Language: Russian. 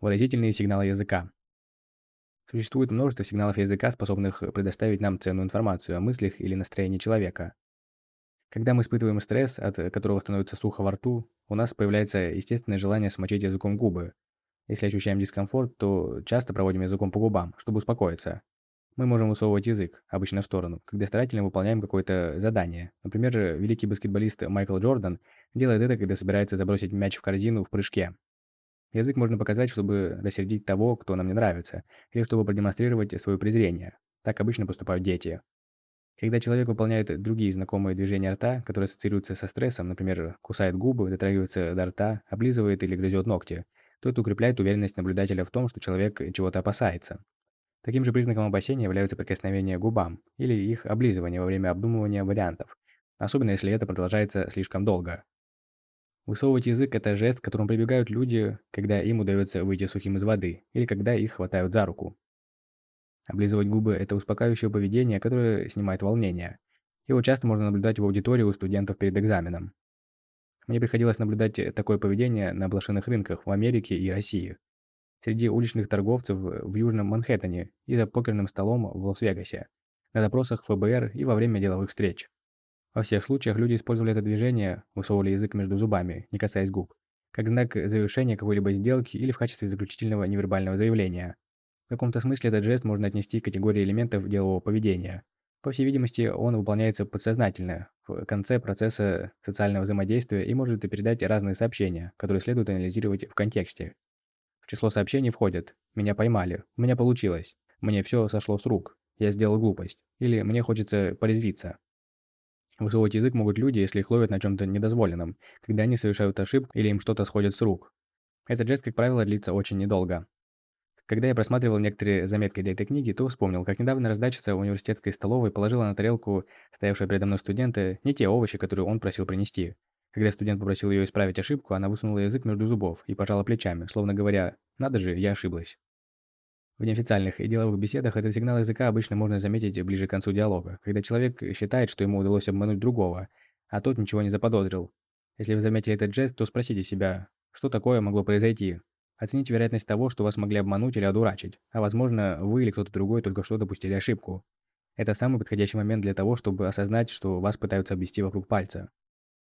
Выразительные сигналы языка. Существует множество сигналов языка, способных предоставить нам ценную информацию о мыслях или настроении человека. Когда мы испытываем стресс, от которого становится сухо во рту, у нас появляется естественное желание смочить языком губы. Если ощущаем дискомфорт, то часто проводим языком по губам, чтобы успокоиться. Мы можем высовывать язык, обычно в сторону, когда старательно выполняем какое-то задание. Например, великий баскетболист Майкл Джордан делает это, когда собирается забросить мяч в корзину в прыжке. Язык можно показать, чтобы рассердить того, кто нам не нравится, или чтобы продемонстрировать свое презрение. Так обычно поступают дети. Когда человек выполняет другие знакомые движения рта, которые ассоциируются со стрессом, например, кусает губы, дотрагивается до рта, облизывает или грызет ногти, то это укрепляет уверенность наблюдателя в том, что человек чего-то опасается. Таким же признаком опасения являются прикосновения к губам или их облизывание во время обдумывания вариантов, особенно если это продолжается слишком долго. Высовывать язык – это жест, к которому прибегают люди, когда им удается выйти сухим из воды или когда их хватают за руку. Облизывать губы – это успокаивающее поведение, которое снимает волнение. Его часто можно наблюдать в аудитории у студентов перед экзаменом. Мне приходилось наблюдать такое поведение на блошиных рынках в Америке и России среди уличных торговцев в Южном Манхэттене и за покерным столом в Лас-Вегасе, на допросах ФБР и во время деловых встреч. Во всех случаях люди использовали это движение, высовывали язык между зубами, не касаясь губ, как знак завершения какой-либо сделки или в качестве заключительного невербального заявления. В каком-то смысле этот жест можно отнести к категории элементов делового поведения. По всей видимости, он выполняется подсознательно, в конце процесса социального взаимодействия и может передать разные сообщения, которые следует анализировать в контексте. В число сообщений входят «Меня поймали», «У меня получилось», «Мне все сошло с рук», «Я сделал глупость» или «Мне хочется порезвиться». Высовывать язык могут люди, если их ловят на чем-то недозволенном, когда они совершают ошибку или им что-то сходит с рук. Этот жест, как правило, длится очень недолго. Когда я просматривал некоторые заметки для этой книги, то вспомнил, как недавно раздачица университетской столовой положила на тарелку стоявшего передо мной студента не те овощи, которые он просил принести, когда студент попросил ее исправить ошибку, она высунула язык между зубов и пожала плечами, словно говоря «надо же, я ошиблась». В неофициальных и деловых беседах этот сигнал языка обычно можно заметить ближе к концу диалога, когда человек считает, что ему удалось обмануть другого, а тот ничего не заподозрил. Если вы заметили этот жест, то спросите себя, что такое могло произойти. Оцените вероятность того, что вас могли обмануть или одурачить, а возможно, вы или кто-то другой только что допустили ошибку. Это самый подходящий момент для того, чтобы осознать, что вас пытаются обвести вокруг пальца.